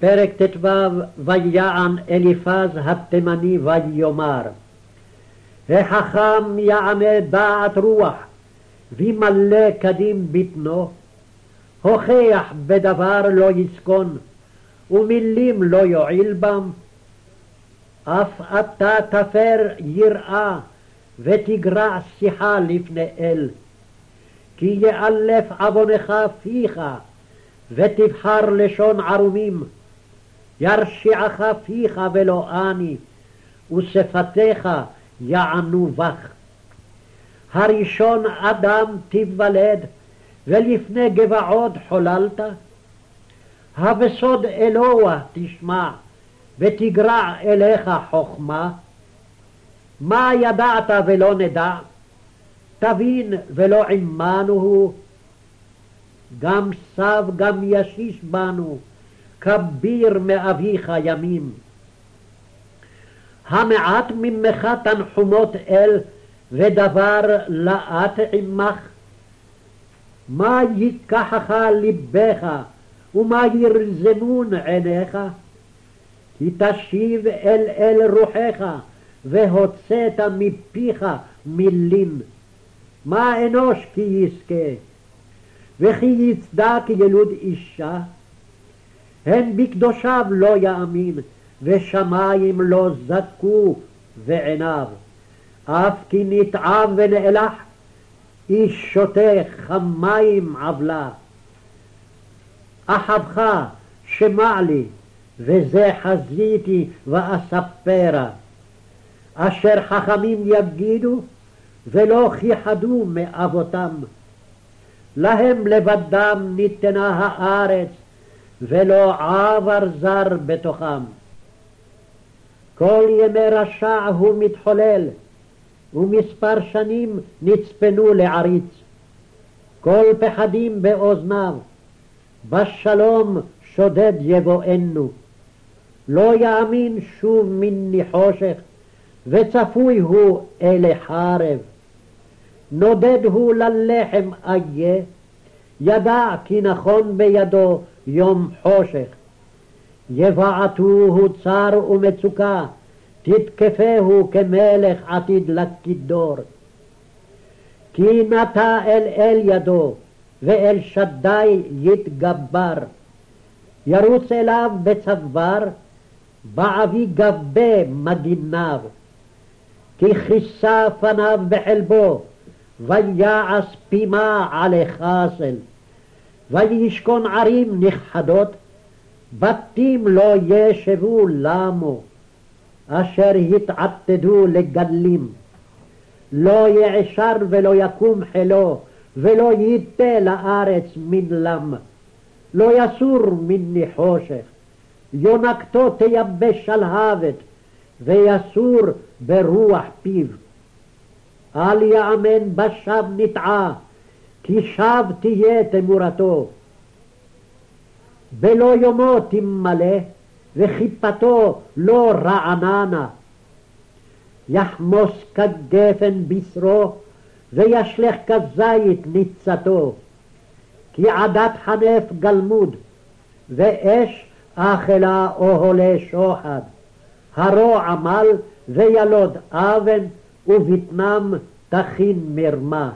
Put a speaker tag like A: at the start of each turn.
A: פרק ט"ו: ויען אליפז התימני ויאמר החכם יענה דעת רוח וימלא קדים בטנו הוכח בדבר לא יסכון ומילים לא יועיל בם. אף אתה תפר יראה ותגרע שיחה לפני אל. כי יאלף עוונך פיך ותבחר לשון ערומים ירשיעך פיך ולא אני, ושפתיך יענו בך. הראשון אדם תיוולד, ולפני גבעות חוללת? הבסוד אלוה תשמע, ותגרע אליך חכמה? מה ידעת ולא נדע? תבין ולא עמנו הוא. גם סב גם ישיש בנו, כביר מאביך ימים. המעט ממך תנחומות אל, ודבר לאט עמך? מה ייקחך לבך, ומה ירזמון עיניך? כי תשיב אל אל רוחך, והוצאת מפיך מילים. מה אנוש כי יזכה, וכי יצדק ילוד אישה? הן בקדושיו לא יאמין, ושמיים לא זכו ועיניו. אף כי נתעב ונאלח, איש שותה כמים עוולה. אחבך שמע לי, וזה חזיתי ואספרה. אשר חכמים יגידו, ולא כיחדו מאבותם. להם לבדם ניתנה הארץ, ולא עבר זר בתוכם. כל ימי רשע הוא מתחולל, ומספר שנים נצפנו לעריץ. כל פחדים באוזניו, בשלום שודד יבואנו. לא יאמין שוב מני חושך, וצפוי הוא אלי חרב. נודד הוא ללחם איה, ידע כי נכון בידו יום חושך. יבעטוהו צר ומצוקה, תתקפהו כמלך עתיד לכידור. כי נטע אל אל ידו, ואל שדי יתגבר. ירוץ אליו בצוואר, בעבי גבה מגיניו. כי כיסה פניו בחלבו, ויעש פימה עלי חסל. וישכון ערים נכחדות, בתים לא ישבו למו, אשר התעתדו לגלים. לא יעשר ולא יקום חילו, ולא ייתה לארץ מן לם. לא יסור מני חושך, יונקתו תייבש שלהבת, ויסור ברוח פיו. אל יאמן בשב נטעה, כי שב תהיה תמורתו. בלא יומו תמלא, וכיפתו לא רעננה. יחמוס כגפן בשרו, וישלך כזית ניצתו. כי עדת חנף גלמוד, ואש אכלה אוהלי שוחד. הרו עמל וילוד אבן, ובטנם תכין מרמה.